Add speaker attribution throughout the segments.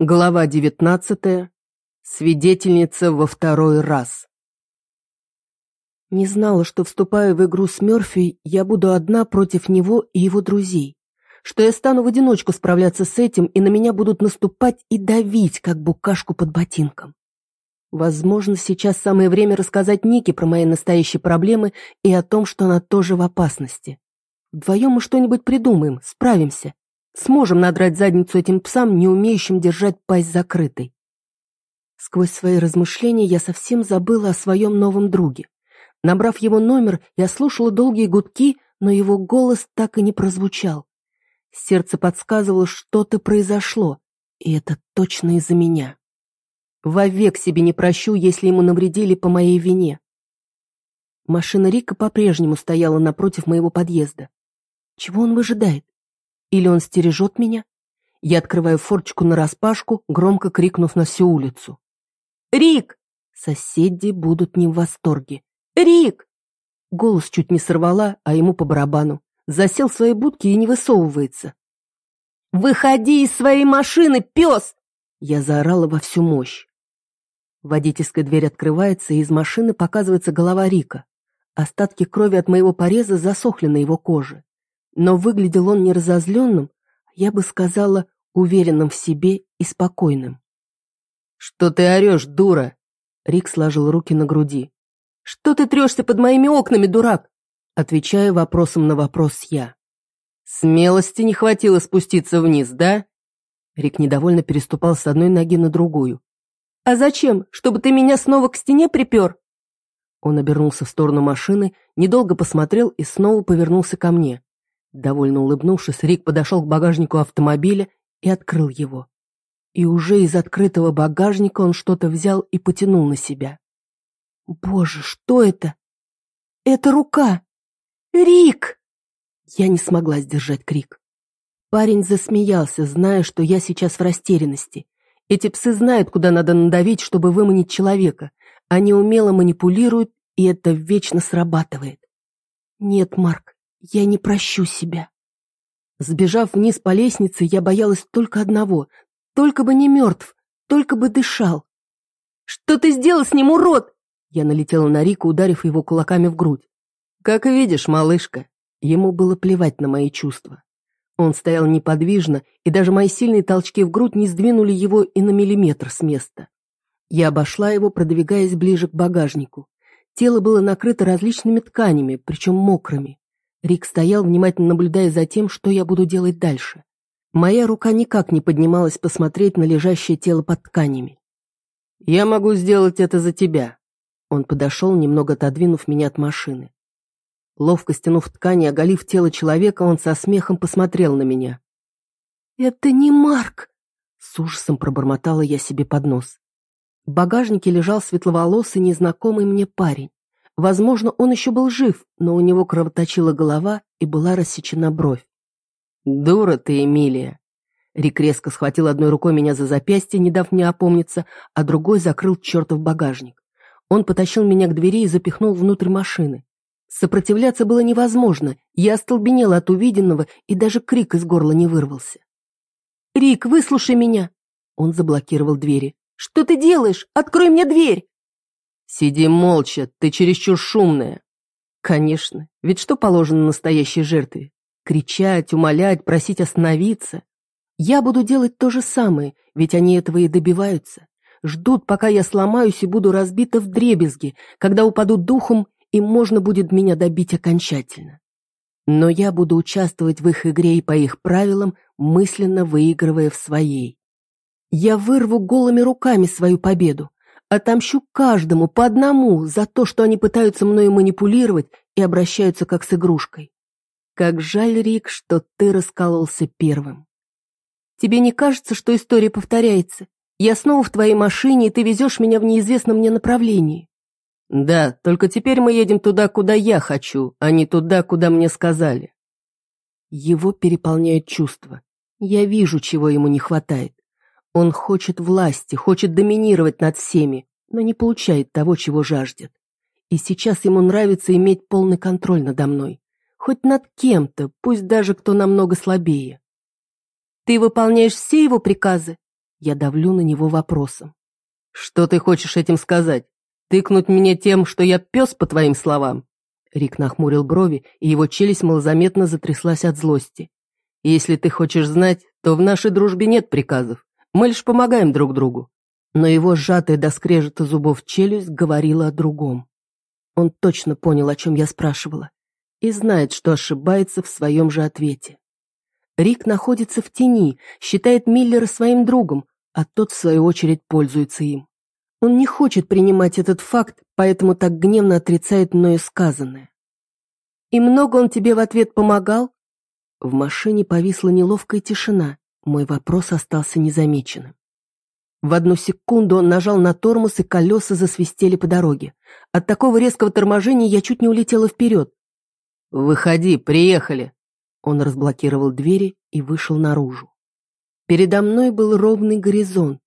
Speaker 1: Глава девятнадцатая. Свидетельница во второй раз. Не знала, что вступая в игру с Мёрфи, я буду одна против него и его друзей. Что я стану в одиночку справляться с этим, и на меня будут наступать и давить, как букашку под ботинком. Возможно, сейчас самое время рассказать Нике про мои настоящие проблемы и о том, что она тоже в опасности. Вдвоем мы что-нибудь придумаем, справимся. Сможем надрать задницу этим псам, не умеющим держать пасть закрытой. Сквозь свои размышления я совсем забыла о своем новом друге. Набрав его номер, я слушала долгие гудки, но его голос так и не прозвучал. Сердце подсказывало, что-то произошло, и это точно из-за меня. Вовек себе не прощу, если ему навредили по моей вине. Машина Рика по-прежнему стояла напротив моего подъезда. Чего он выжидает? Или он стережет меня? Я открываю форчку нараспашку, громко крикнув на всю улицу. «Рик!» Соседи будут не в восторге. «Рик!» Голос чуть не сорвала, а ему по барабану. Засел в своей будке и не высовывается. «Выходи из своей машины, пес!» Я заорала во всю мощь. Водительская дверь открывается, и из машины показывается голова Рика. Остатки крови от моего пореза засохли на его коже. Но выглядел он не разозленным, я бы сказала, уверенным в себе и спокойным. «Что ты орешь, дура?» Рик сложил руки на груди. «Что ты трешься под моими окнами, дурак?» Отвечаю вопросом на вопрос я. «Смелости не хватило спуститься вниз, да?» Рик недовольно переступал с одной ноги на другую. «А зачем? Чтобы ты меня снова к стене припер?» Он обернулся в сторону машины, недолго посмотрел и снова повернулся ко мне. Довольно улыбнувшись, Рик подошел к багажнику автомобиля и открыл его. И уже из открытого багажника он что-то взял и потянул на себя. Боже, что это? Это рука! Рик! Я не смогла сдержать крик. Парень засмеялся, зная, что я сейчас в растерянности. Эти псы знают, куда надо надавить, чтобы выманить человека. Они умело манипулируют, и это вечно срабатывает. Нет, Марк, я не прощу себя. Сбежав вниз по лестнице, я боялась только одного. Только бы не мертв, только бы дышал. «Что ты сделал с ним, урод?» Я налетела на Рика, ударив его кулаками в грудь. «Как видишь, малышка». Ему было плевать на мои чувства. Он стоял неподвижно, и даже мои сильные толчки в грудь не сдвинули его и на миллиметр с места. Я обошла его, продвигаясь ближе к багажнику. Тело было накрыто различными тканями, причем мокрыми. Рик стоял, внимательно наблюдая за тем, что я буду делать дальше. Моя рука никак не поднималась посмотреть на лежащее тело под тканями. «Я могу сделать это за тебя». Он подошел, немного отодвинув меня от машины. Ловко стянув ткани, оголив тело человека, он со смехом посмотрел на меня. «Это не Марк!» С ужасом пробормотала я себе под нос. В багажнике лежал светловолосый незнакомый мне парень. Возможно, он еще был жив, но у него кровоточила голова и была рассечена бровь. «Дура ты, Эмилия!» Рик резко схватил одной рукой меня за запястье, не дав мне опомниться, а другой закрыл чертов багажник. Он потащил меня к двери и запихнул внутрь машины. Сопротивляться было невозможно, я остолбенела от увиденного, и даже крик из горла не вырвался. «Рик, выслушай меня!» Он заблокировал двери. «Что ты делаешь? Открой мне дверь!» «Сиди молча, ты чересчур шумная». «Конечно, ведь что положено настоящей жертве? Кричать, умолять, просить остановиться? Я буду делать то же самое, ведь они этого и добиваются. Ждут, пока я сломаюсь и буду разбита в дребезги, когда упаду духом, и можно будет меня добить окончательно. Но я буду участвовать в их игре и по их правилам, мысленно выигрывая в своей. Я вырву голыми руками свою победу, Отомщу каждому по одному за то, что они пытаются мною манипулировать и обращаются как с игрушкой. Как жаль, Рик, что ты раскололся первым. Тебе не кажется, что история повторяется? Я снова в твоей машине, и ты везешь меня в неизвестном мне направлении. Да, только теперь мы едем туда, куда я хочу, а не туда, куда мне сказали. Его переполняют чувства. Я вижу, чего ему не хватает. Он хочет власти, хочет доминировать над всеми, но не получает того, чего жаждет. И сейчас ему нравится иметь полный контроль надо мной. Хоть над кем-то, пусть даже кто намного слабее. Ты выполняешь все его приказы? Я давлю на него вопросом. «Что ты хочешь этим сказать? Тыкнуть мне тем, что я пес, по твоим словам?» Рик нахмурил брови, и его челюсть малозаметно затряслась от злости. «Если ты хочешь знать, то в нашей дружбе нет приказов. Мы лишь помогаем друг другу». Но его сжатая до скрежета зубов челюсть говорила о другом. Он точно понял, о чем я спрашивала, и знает, что ошибается в своем же ответе. Рик находится в тени, считает Миллера своим другом, а тот, в свою очередь, пользуется им. Он не хочет принимать этот факт, поэтому так гневно отрицает мною сказанное. «И много он тебе в ответ помогал?» В машине повисла неловкая тишина, мой вопрос остался незамеченным. В одну секунду он нажал на тормоз, и колеса засвистели по дороге. От такого резкого торможения я чуть не улетела вперед. «Выходи, приехали!» Он разблокировал двери и вышел наружу. Передо мной был ровный горизонт,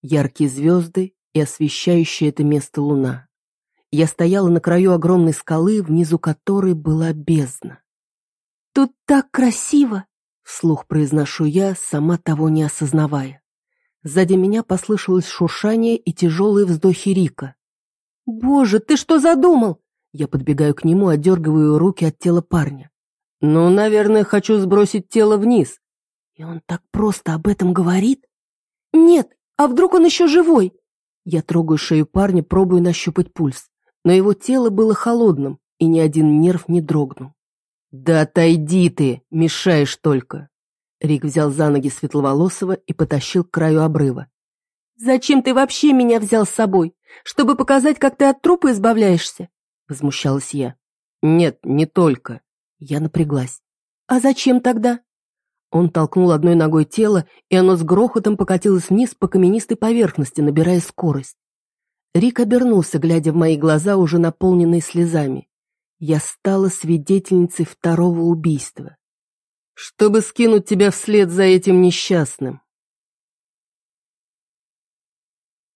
Speaker 1: яркие звезды и освещающая это место луна. Я стояла на краю огромной скалы, внизу которой была бездна. «Тут так красиво!» — вслух произношу я, сама того не осознавая. Сзади меня послышалось шуршание и тяжелые вздохи Рика. «Боже, ты что задумал?» Я подбегаю к нему, отдергиваю руки от тела парня. «Ну, наверное, хочу сбросить тело вниз». «И он так просто об этом говорит?» «Нет, а вдруг он еще живой?» Я трогаю шею парня, пробую нащупать пульс. Но его тело было холодным, и ни один нерв не дрогнул. «Да отойди ты, мешаешь только!» Рик взял за ноги Светловолосого и потащил к краю обрыва. «Зачем ты вообще меня взял с собой? Чтобы показать, как ты от трупа избавляешься?» Возмущалась я. «Нет, не только». Я напряглась. «А зачем тогда?» Он толкнул одной ногой тело, и оно с грохотом покатилось вниз по каменистой поверхности, набирая скорость. Рик обернулся, глядя в мои глаза, уже наполненные слезами. Я стала свидетельницей второго убийства чтобы скинуть тебя вслед за этим несчастным.